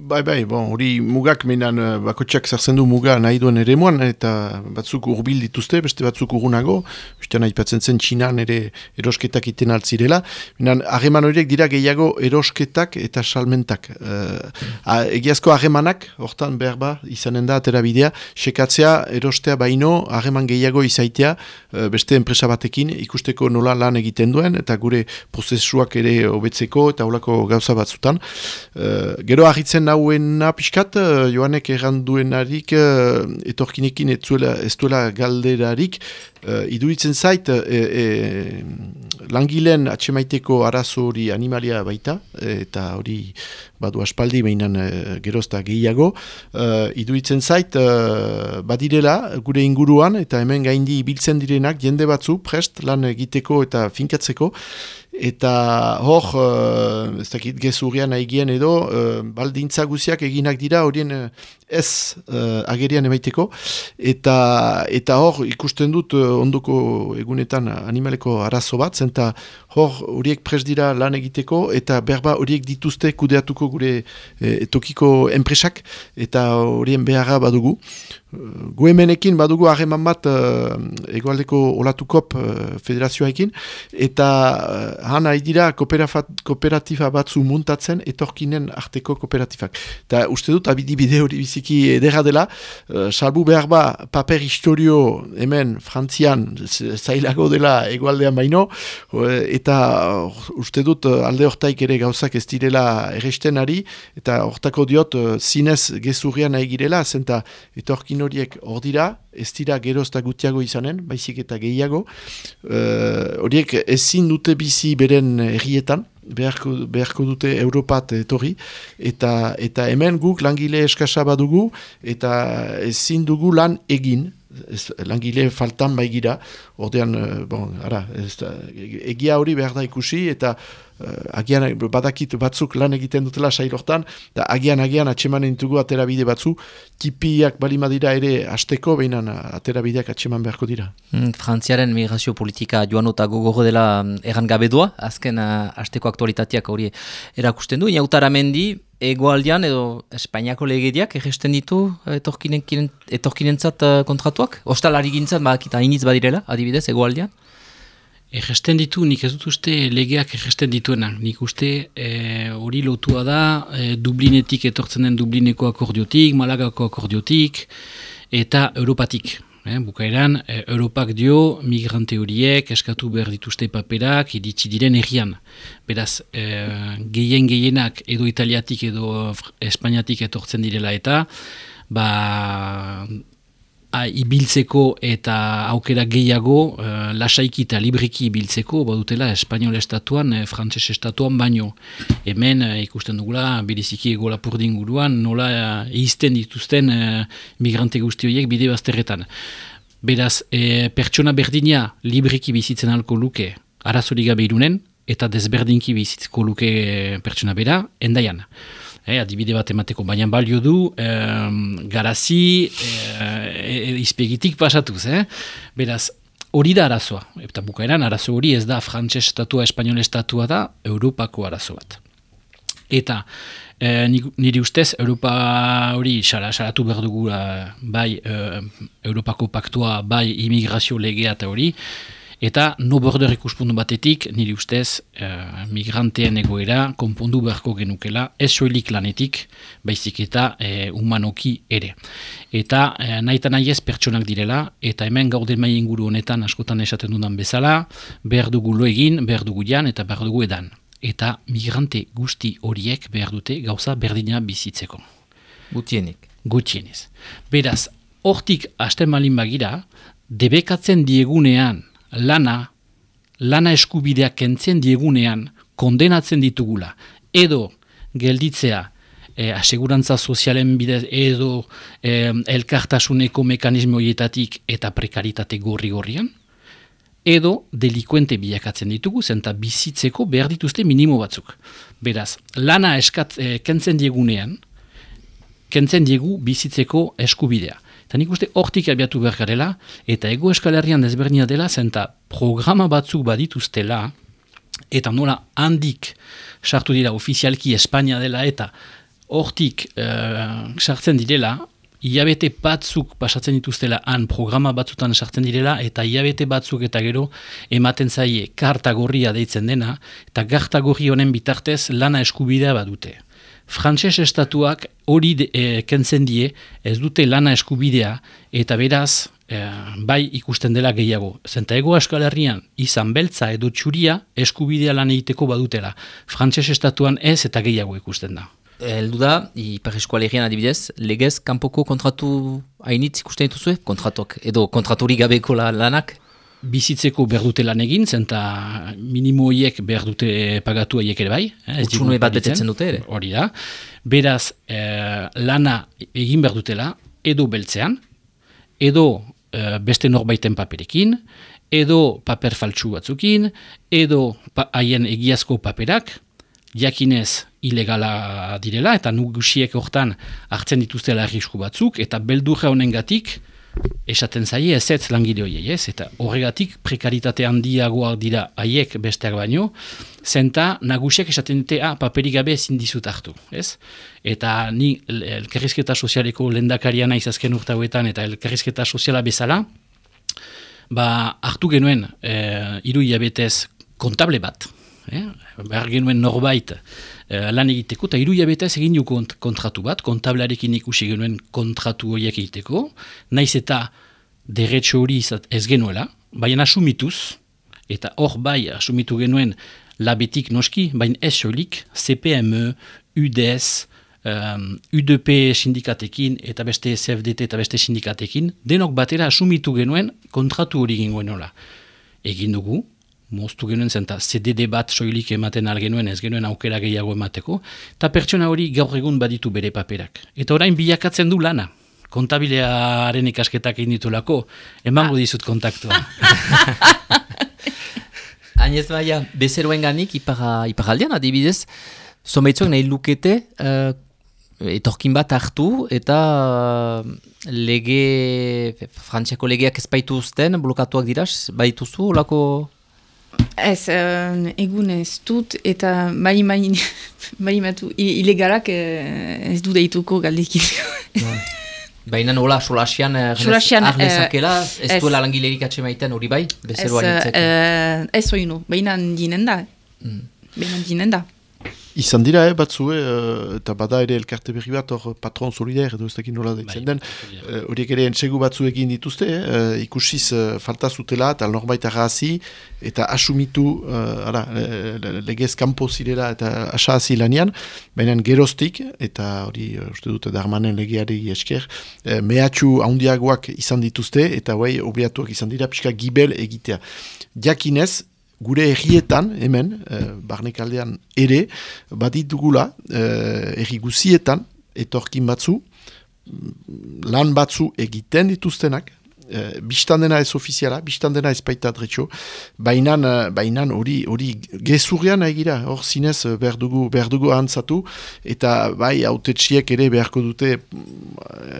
bai, bai, bon, hori mugak menan uh, bakotxak zertzen du muga nahi duen ere moan, eta batzuk urbil dituzte, beste batzuk urgunago, ustean aipatzen zen txinan ere erosketak iten altzirela, menan hageman horiek dira gehiago erosketak eta salmentak. Uh, egiazko hagemanak, hortan behar ba, izanen da, atera bidea, sekatzea erostea baino hageman gehiago izaitea uh, beste enpresa batekin ikusteko nola lan egiten duen, eta gure prozesuak ere hobetzeko eta holako gauza batzutan. Uh, gero ahitzen nahuena pixkat, uh, joanek erranduenarik, uh, etorkinekin ez, zuela, ez duela galderarik, uh, iduritzen zait, uh, e, langileen atxemaiteko arazo hori animalia baita, eta hori badu aspaldi behinan uh, gerozta gehiago, uh, iduritzen zait, uh, badirela gure inguruan, eta hemen gaindi biltzen direnak, jende batzu, prest, lan egiteko eta finkatzeko, eta hor, uh, ez dakit gezurrian haigien edo, uh, baldintza guziak eginak dira horien uh, ez uh, agerian emaiteko, eta, eta hor ikusten dut uh, ondoko egunetan animaleko arazo bat, zenta hor horiek pres dira lan egiteko, eta berba horiek dituzte kudeatuko gure e, tokiko enpresak, eta horien beharra badugu. Guemenekin badugu hageman bat uh, egualdeko olatukop uh, federazioaekin, eta uh, han dira kooperatifa batzu muntatzen etorkinen arteko kooperatifak. Eta uste dut, abidi bide hori biziki edera dela, uh, salbu behar ba paper historio hemen frantzian zailago dela egualdean baino, eta uste dut alde hortaik ere gauzak ez direla erresten ari, eta hortako diot zinez gezurrian nahi girela, zenta etorkin horiek hor dira, ez dira gerozta gutiago izanen, baizik eta gehiago. Uh, horiek ezin dute bizi beren errietan, beharko, beharko dute Europat etorri, eta, eta hemen guk langile eskasa badugu, eta ezin dugu lan egin, ez, langile faltan baigira, ordean, uh, bon, ara, ez, egia hori behar da ikusi, eta uh, agian badakit batzuk lan egiten dutela sailortan, eta agian agian atseman entugu aterabide batzu, tipiak balima dira ere asteko behinan aterabideak atseman beharko dira. Mm, Frantziaren migrazio politika joan eta gogo dela mm, erran gabe doa, azken uh, asteko aktualitateak hori erakusten du, inautara mendi, egoaldian edo Espainiako legediak egesten ditu etorkinentzat uh, kontratuak? Ostalari gintzat, bakita iniz badirela, adibidez, egoaldian? Egesten ditu, nik ez dut uste legeak egesten dituenak. Nik uste eh, hori lotua da e, Dublinetik etortzen den Dublineko akordiotik, Malagako akordiotik eta Europatik. Eh, bukaeran, eh, Europak dio migrante horiek eskatu behar dituzte paperak iditsi diren errian. Beraz, eh, gehien gehienak edo italiatik edo espainiatik etortzen direla eta, ba, a, ibiltzeko eta aukera gehiago uh, lasaiki eta libriki ibiltzeko badutela espanol estatuan, e, frantses estatuan baino. Hemen uh, ikusten dugula, beriziki egola purdin guruan, nola izten dituzten uh, migrante guzti horiek bide bazterretan. Beraz, pertsona berdina libriki bizitzen alko luke arazorik gabe irunen, eta desberdinki bizitzko luke pertsona bera, endaian eh, adibide bat emateko, baina balio du eh, garazi eh, izpegitik pasatuz, eh? beraz, hori da arazoa, eta bukaeran arazo hori ez da frantses estatua, espanol estatua da, Europako arazo bat. Eta eh, niri ustez, Europa hori salatu behar dugu bai eh, Europako paktua, bai imigrazio legea eta hori, Eta no border ikuspundu batetik, niri ustez, uh, migranteen egoera konpondu beharko genukela, ez soilik lanetik, baizik eta uh, humanoki ere. Eta uh, nahi eta nahi ez pertsonak direla, eta hemen gauden mai inguru honetan askotan esaten dudan bezala, behar dugu lo egin, behar dugu jan, eta behar dugu edan. Eta migrante guzti horiek behar dute gauza berdina bizitzeko. Gutienik. Gutienez. Beraz, hortik hasten malin bagira, debekatzen diegunean lana, lana eskubideak kentzen diegunean kondenatzen ditugula, edo gelditzea e, asegurantza sozialen bidez, edo e, elkartasuneko mekanismo hietatik eta prekaritate gorri-gorrian, edo delikuente bilakatzen ditugu, zenta bizitzeko behar dituzte minimo batzuk. Beraz, lana eskat, e, kentzen diegunean, kentzen diegu bizitzeko eskubidea. Eta nik uste hortik abiatu behar garela, eta ego eskalerrian ezberdina dela, zenta programa batzuk badituztela, eta nola handik sartu dira ofizialki Espainia dela, eta hortik uh, sartzen direla, iabete batzuk pasatzen dituztela han programa batzutan sartzen direla, eta iabete batzuk eta gero ematen zaie karta gorria deitzen dena, eta karta gorri honen bitartez lana eskubidea badute. Frantses estatuak hori e, kentzen die, ez dute lana eskubidea, eta beraz, e, bai ikusten dela gehiago. Zenta ego eskal herrian, izan beltza edo txuria eskubidea lan egiteko badutela. Frantses estatuan ez eta gehiago ikusten da. Eldu da, Ipar Eskualerian adibidez, legez, kanpoko kontratu hainitz ikusten dituzue? Kontratok, edo kontraturi gabeko lanak? Bizitzeko behar dute lan egin, zenta minimoiek behar dute pagatu aiek ere bai. Eh, Utsunue bat betetzen dute ere. Hori da. Beraz, eh, lana egin behar dutela, edo beltzean, edo eh, beste norbaiten paperekin, edo paper faltsu batzukin, edo haien egiazko paperak, jakinez ilegala direla, eta nugusiek hortan hartzen dituztela arrisku batzuk, eta beldurra honen gatik, esaten zaie ez ez langile horiei ez, eta horregatik prekaritate handiagoak dira haiek besteak baino, zenta nagusiak esaten dute, ah, paperik gabe ezin dizut hartu, ez? Eta ni elkerrizketa sozialeko lendakaria naiz azken urtauetan eta elkerrizketa soziala bezala, ba, hartu genuen e, iru hilabetez kontable bat, eh? behar genuen norbait eh, lan egiteko, eta iru jabetaz egin du kont kontratu bat, kontablarekin ikusi genuen kontratu horiek egiteko, naiz eta derretxo hori ez genuela, baina asumituz, eta hor bai asumitu genuen labetik noski, baina ez solik, CPME, UDS, um, UDP sindikatekin, eta beste CFDT eta beste sindikatekin, denok batera asumitu genuen kontratu hori genuen Egin dugu, moztu genuen zen, eta CDD bat soilik ematen algenuen ez genuen aukera gehiago emateko, eta pertsona hori gaur egun baditu bere paperak. Eta orain bilakatzen du lana, kontabilearen ikasketak egin ditulako, emango ah. dizut kontaktua. Hainez baia, bezeroen ganik, iparaldean adibidez, zomeitzuak nahi lukete, uh, etorkin bat hartu, eta uh, lege, frantziako legeak ez baitu uzten, blokatuak dira, baituzu, olako... Ez, uh, egun ez dut, eta bai bai, bai matu, ilegalak uh, ez du deituko galdekin. Bai. Baina nola, solasian, solasian arnezakela, ez, ez duela langilerik atxe maiten hori bai? Bezeroa ez, uh, ez oinu, baina dinen da. Mm. Baina dinen da. Izan dira, eh, batzue, uh, eta bada ere elkarte berri bat, hor patron solidaire, edo ez dakit nola bai, den, eh, horiek ere entxegu batzu egin dituzte, uh, ikusiz uh, falta zutela, eta norbait agazi, eta asumitu, uh, ara, legez kanpo zirela, eta asazi lanian, baina geroztik, eta hori, uh, uste dute, darmanen legeari esker, uh, mehatxu handiagoak izan dituzte, eta bai, obliatuak izan dira, pixka gibel egitea. Jakinez, gure errietan, hemen, e, barnekaldean ere, baditugula e, erri guzietan, etorkin batzu, lan batzu egiten dituztenak, e, biztan dena ez ofiziala, biztan dena ez baita dretxo, bainan, bainan hori, hori gezurrean egira, hor zinez behar dugu, behar dugu ahantzatu, eta bai, autetxiek ere beharko dute e,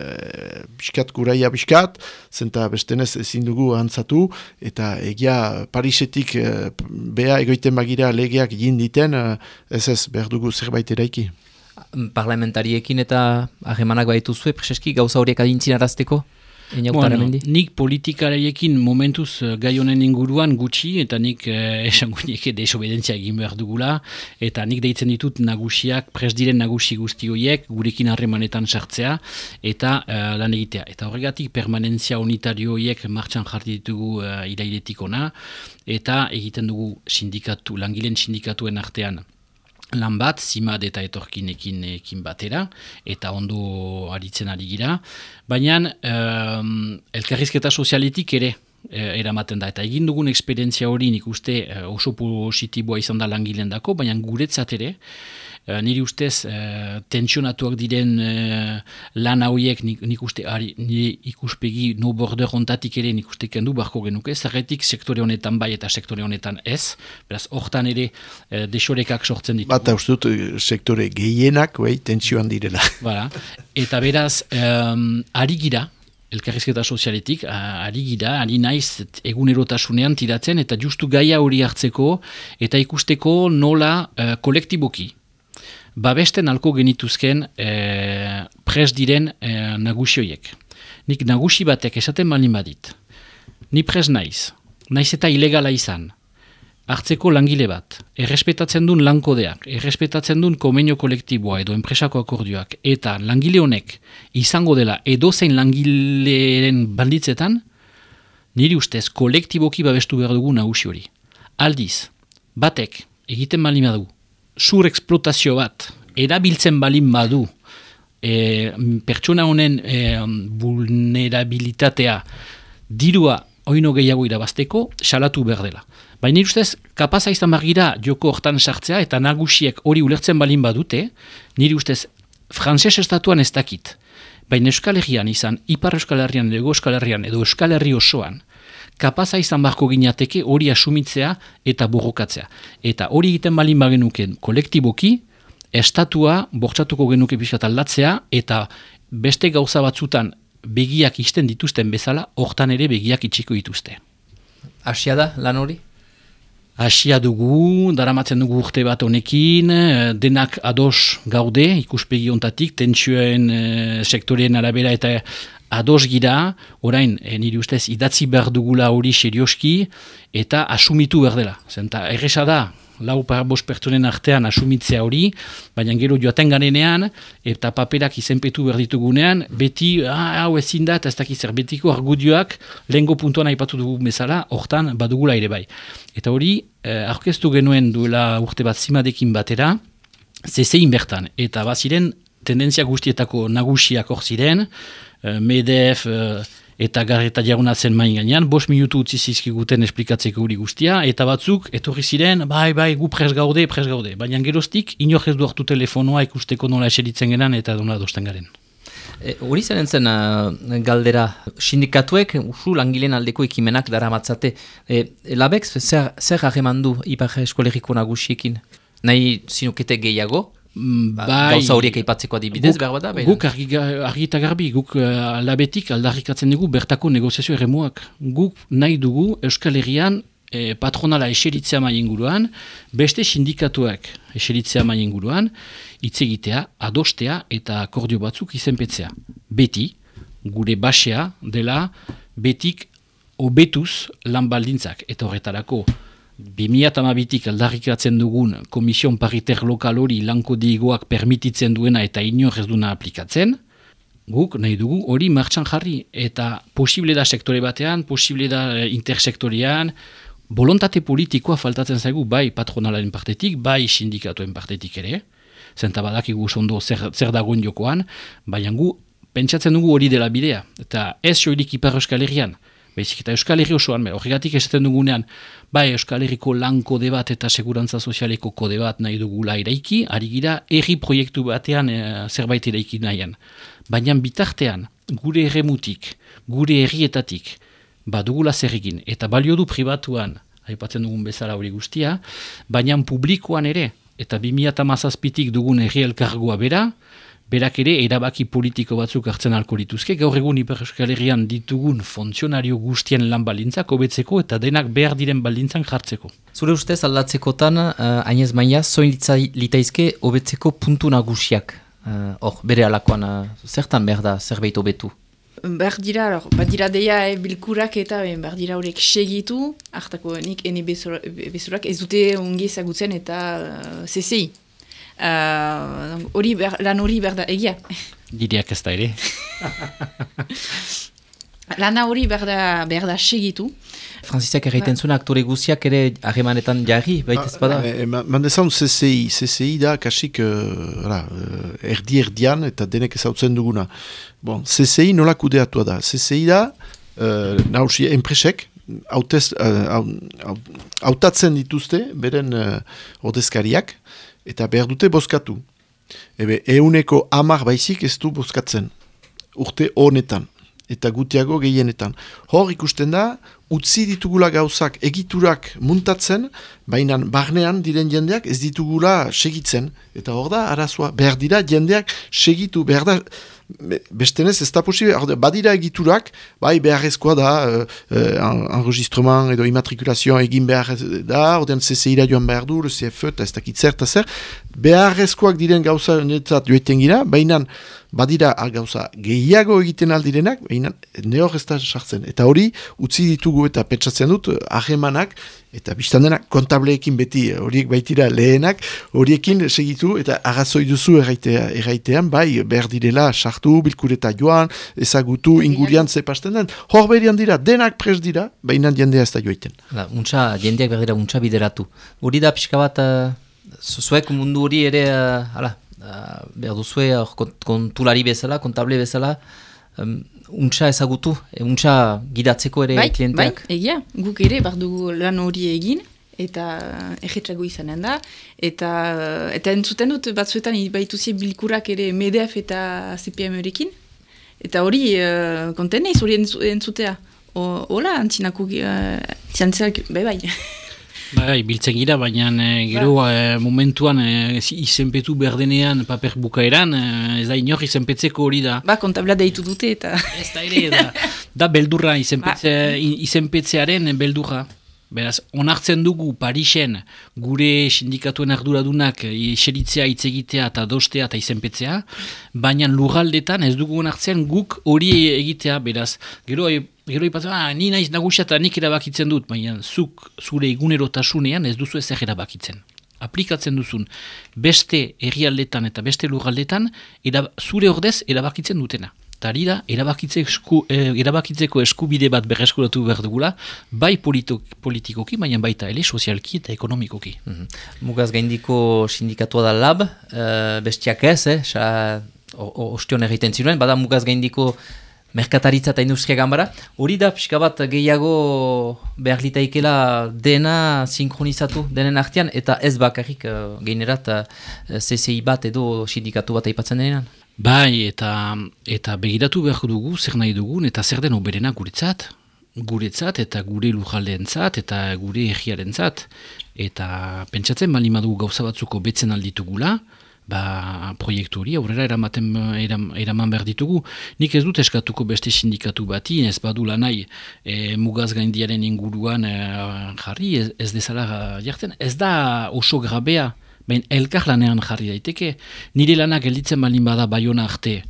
biskat guraia biskat, zenta bestenez ezin dugu ahantzatu, eta egia Parisetik e, beha egoiten bagira legeak jinditen, ez ez behar dugu zerbait eraiki. Parlamentariekin eta ahemanak baitu zuen, preseski gauza horiek adintzin arazteko? Bueno, nik politikarekin momentuz eh, gai honen inguruan gutxi eta nik eh, esango nik desobedentzia egin behar dugula eta nik deitzen ditut nagusiak, pres diren nagusi guzti horiek gurekin harremanetan sartzea eta eh, lan egitea. Eta horregatik permanentzia unitario horiek martxan jarri ditugu uh, irailetik ona eta egiten dugu sindikatu, langileen sindikatuen artean lan bat, zimad eta etorkinekin ekin batera, eta ondo aritzen ari gira. Baina, um, elkarrizketa sozialitik ere, eh, eramaten da. Eta egin dugun esperientzia hori nik uste eh, oso positiboa izan da langilen dako, baina guretzat ere, niri ustez uh, tentsionatuak diren uh, lan hauiek nik, nik uste ari, nire ikuspegi no border ontatik ere nik uste kendu barko genuke, zerretik sektore honetan bai eta sektore honetan ez, beraz hortan ere desorekak sortzen ditu. Bata uste dut sektore gehienak bai, tentsioan direla. Bara. Eta beraz, um, ari gira, elkarrizketa sozialetik, ari gira, ari naiz egunerotasunean tiratzen, eta justu gaia hori hartzeko, eta ikusteko nola uh, kolektiboki, babesten alko genituzken e, pres diren e, nagusioiek. Nik nagusi batek esaten malin badit. Ni pres naiz, naiz eta ilegala izan. Hartzeko langile bat, errespetatzen duen lankodeak, errespetatzen duen komenio kolektiboa edo enpresako akordioak, eta langile honek izango dela edozein langileren banditzetan, niri ustez kolektiboki babestu behar dugu nagusi hori. Aldiz, batek egiten malin badu, sur explotazio bat erabiltzen balin badu e, pertsona honen e, vulnerabilitatea dirua oino gehiago irabazteko salatu behar dela. Baina ustez, kapaza izan margira joko hortan sartzea eta nagusiek hori ulertzen balin badute, niri ustez, frantzes estatuan ez dakit. Baina Euskal Herrian izan, Ipar Euskal Herrian, Ego Euskal Herrian edo Euskal Herri osoan, kapaza izan barko ginateke hori asumitzea eta borrokatzea. Eta hori egiten balin bagenuken kolektiboki, estatua bortxatuko genuke pixat aldatzea, eta beste gauza batzutan begiak isten dituzten bezala, hortan ere begiak itxiko dituzte. Asia da, lan hori? Asia dugu, daramatzen dugu urte bat honekin, denak ados gaude, ikuspegi ontatik, tentsioen e, sektoreen arabera eta ados gira, orain, e, niri ustez, idatzi behar dugula hori serioski, eta asumitu behar dela. Zenta, erresa da, lau par bost pertsonen artean asumitzea hori, baina gero joaten garenean, eta paperak izenpetu behar ditugunean, beti, ah, hau ezin da, eta ez dakiz betiko argudioak, lehengo puntuan aipatu dugu bezala, hortan badugula ere bai. Eta hori, eh, aurkeztu genuen duela urte bat zimadekin batera, zezein bertan, eta baziren, tendentzia guztietako nagusiak hor ziren, Eh, MEDEF uh, eta garreta jaruna zen main gainean, bos minutu utzi zizkiguten esplikatzeko hori guztia, eta batzuk, etorri ziren, bai, bai, gu pres gaude, pres gaude. Baina geroztik, inor ez du hartu telefonoa ikusteko nola eseritzen geran eta dona dozten garen. E, hori zen entzen galdera, sindikatuek usu langileen aldeko ekimenak dara matzate. E, labek, zer, zer hageman du Ipar Eskolegiko nagusiekin? Nahi zinukete gehiago? Mm, Ba, bai, gauza horiek aipatzeko adibidez, behar bada? baina- Guk argi, argi eta garbi, guk uh, alabetik aldarrikatzen dugu bertako negoziazio eremuak. Guk nahi dugu Euskal Herrian eh, patronala eseritzea mai inguruan, beste sindikatuak eseritzea mai inguruan, hitz egitea, adostea eta akordio batzuk izenpetzea. Beti, gure basea dela betik obetuz lan baldintzak. Eta horretarako, 2008tik aldarrikatzen dugun komision pariter lokal hori lanko digoak permititzen duena eta inor ez duna aplikatzen, guk nahi dugu hori martxan jarri. Eta posible da sektore batean, posible da eh, intersektorean, bolontate politikoa faltatzen zaigu bai patronalaren partetik, bai sindikatuen partetik ere, zenta badakigu ondo zer, zer dagoen jokoan, baina gu pentsatzen dugu hori dela bidea. Eta ez joirik ipar euskal herrian, Baizik eta Euskal Herri osoan, horregatik esaten dugunean, bai Euskal Herriko lan kode bat eta segurantza sozialeko kode bat nahi dugula iraiki, ari gira herri proiektu batean e, zerbait iraiki nahian. Baina bitartean, gure erremutik, gure herrietatik, badugula zer egin, eta balio du pribatuan, aipatzen dugun bezala hori guztia, baina publikoan ere, eta 2008tik dugun herri elkargoa bera, berak ere erabaki politiko batzuk hartzen alko dituzke, gaur egun Euskal Herrian ditugun funtzionario guztien lan balintzak hobetzeko eta denak behar diren balintzan jartzeko. Zure ustez aldatzekotan, uh, Ainez Maia, zoin litaizke hobetzeko puntu nagusiak. Uh, Hor, bere alakoan, uh, zertan behar da, zerbait hobetu? Behar dira, alor, badira deia e, bilkurak eta ben, behar dira horiek segitu, hartako nik ene bezurak ez dute ongi ezagutzen eta uh, CCI. Uh, hori ber, lan hori behar da egia. Direak ez da ere. Lana hori behar da, behar da segitu. Franzisak erraiten zuen aktore guziak ere harremanetan jarri, baitez bada? Ah, eh, Mandezan CCI, CCI da kasik uh, erdi erdian eta denek ezautzen duguna. Bon, CCI nola kudeatua da? CCI da, uh, nausi, enpresek, hautez, uh, hautatzen dituzte, beren uh, ordezkariak, eta behar dute bozkatu. Ebe, euneko amar baizik ez du bozkatzen, urte honetan eta gutiago gehienetan. Hor ikusten da, utzi ditugula gauzak egiturak muntatzen, baina barnean diren jendeak ez ditugula segitzen. Eta hor da, arazoa, behar dira jendeak segitu, behar da, bestenez ez da posible, badira egiturak, bai beharrezkoa da, uh, uh, enregistrement edo immatrikulazioa egin behar da, ordean CCI-ra joan behar du, CFE, eta ez dakit zer, eta zer, beharrezkoak diren gauza netzat joetan gira, baina badira gauza gehiago egiten aldirenak, baina ne hor ez da sartzen. Eta hori, utzi ditugu eta petsatzen dut, ahemanak, eta biztan denak kontableekin beti horiek baitira lehenak, horiekin segitu eta agazoi duzu erraitea, erraitean, bai, behar direla sartu, bilkureta joan, ezagutu, ingurian zepasten den, hor berian dira, denak pres dira, baina jendea ez da joiten. Hala, untxa, jendeak behar dira untxa bideratu. Hori da pixka bat, uh, zuek mundu hori ere, uh, hala, uh, behar duzue, uh, kontulari bezala, kontable bezala, um, untxa ezagutu, e, untxa gidatzeko ere bai, klienteak. Bai, egia, guk ere bar dugu lan hori egin, eta egitrago izanen da, eta, eta entzuten dut batzuetan baituzie bilkurak ere MEDF eta CPM erekin, eta hori uh, konten naiz hori entzutea. Hola, antzinako uh, bai bai. Bai, biltzen gira, baina e, gero e, momentuan e, izenpetu berdenean paper bukaeran, e, ez da inor izenpetzeko hori da. Ba, kontabla deitu dute eta... Ez da ere, da, da beldurra, izenpetze, ba. izenpetzearen beldurra. Beraz, onartzen dugu Parisen gure sindikatuen arduradunak eseritzea, itzegitea eta dostea eta izenpetzea, baina lurraldetan ez dugu onartzen guk hori egitea, beraz, gero Gero ipatzen, ah, ni naiz nagusia eta nik erabakitzen dut, baina zuk zure egunerotasunean ez duzu ezer erabakitzen. Aplikatzen duzun beste herrialdetan eta beste lurraldetan zure ordez erabakitzen dutena. Tari da, esku, eh, erabakitzeko eskubide bat berreskuratu behar dugula, bai politikoki, baina baita ele, sozialki eta ekonomikoki. Mm -hmm. Mugaz gaindiko sindikatua da lab, uh, bestiak ez, eh, ostion egiten zinuen, bada mugaz gaindiko merkataritza eta industria gambara. Hori da, pixka bat gehiago behar litaikela dena sinkronizatu denen artean, eta ez bakarrik uh, gainerat uh, CCI bat edo sindikatu bat aipatzen denean. Bai, eta, eta begiratu behar dugu, zer nahi dugun, eta zer den oberena guretzat. Guretzat, eta gure lujaldeentzat, eta gure egiarentzat. Eta pentsatzen bali madugu gauza batzuko betzen alditugula, ba, proiektu hori aurrera eramaten eram, eraman behar ditugu. Nik ez dut eskatuko beste sindikatu bati, ez badu lanai e, mugaz gaindiaren inguruan e, jarri, ez, ez dezala jartzen. Ez da oso grabea, baina elkar lanean jarri daiteke. Nire lanak gelditzen balin bada baiona arte,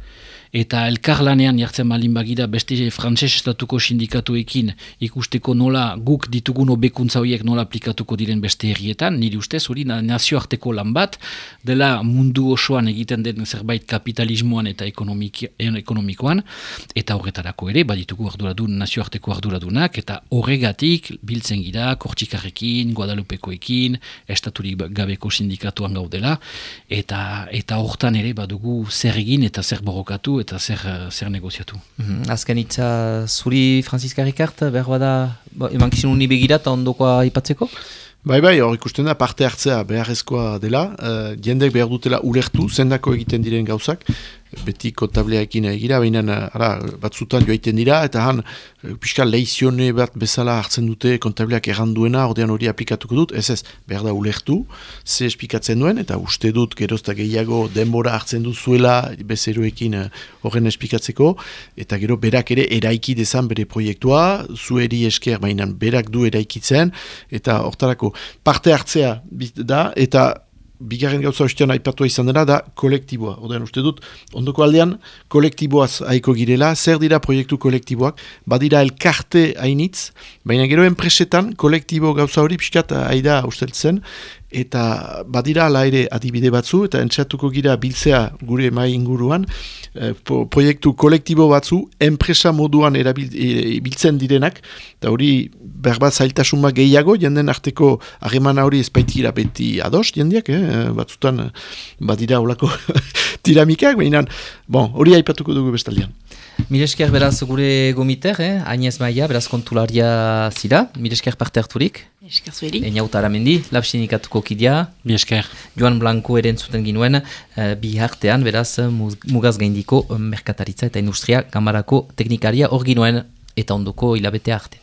eta elkarlanean jartzen malin bagira beste frantses estatuko sindikatuekin. Ikusteko nola guk ditugun obekuntza horiek nola aplikatuko diren beste herrietan, niri ustez hori nazioarteko lan bat, dela mundu osoan egiten den zerbait kapitalismoan eta ekonomikoan, eta horretarako ere, baditugu arduradun nazioarteko arduradunak, eta horregatik biltzen gira, kortxikarrekin, guadalupekoekin, estaturik gabeko sindikatuan gaudela, eta eta hortan ere badugu zer egin eta zer eta zer, zer negoziatu. Mm -hmm. Azken itza zuri Franziska Rikart, behar bada, eman kizun uni begira ondokoa ipatzeko? Bai, bai, hor ikusten da parte hartzea beharrezkoa dela, uh, jendek behar dutela ulertu, zendako egiten diren gauzak, beti kontableakin egira, baina ara, batzutan joaiten dira, eta han, eh, pixka leizione bat bezala hartzen dute kontableak erranduena, ordean hori aplikatuko dut, ez ez, behar da ulertu, ze esplikatzen duen, eta uste dut gerozta gehiago denbora hartzen duzuela bezeroekin eh, horren esplikatzeko, eta gero berak ere eraiki dezan bere proiektua, zueri esker, baina berak du eraikitzen, eta hortarako parte hartzea da, eta bigarren gauza ostean aipatua izan dena da kolektiboa. Odean uste dut, ondoko aldean kolektiboaz aiko girela, zer dira proiektu kolektiboak, badira elkarte hainitz, baina gero enpresetan kolektibo gauza hori pixkat aida usteltzen, eta badira ala ere adibide batzu, eta entzatuko gira biltzea gure mai inguruan, e, proiektu kolektibo batzu, enpresa moduan erabiltzen direnak, eta hori berbat zailtasun bat gehiago, jenden arteko harremana hori ezpaitira beti ados, jendiak, eh? batzutan badira olako tiramikak, baina bon, hori aipatuko dugu bestaldean. Miresker beraz gure gomiter, eh? Agnez Maia, beraz kontularia zira, Miresker parte harturik. Miresker zueri. Eniauta aramendi, lapsinikatuko kidia. Miresker. Joan Blanco eren zuten ginuen, uh, bi hartean, beraz, mugaz gaindiko merkataritza eta industria kamarako teknikaria hor ginuen eta ondoko hilabete arte.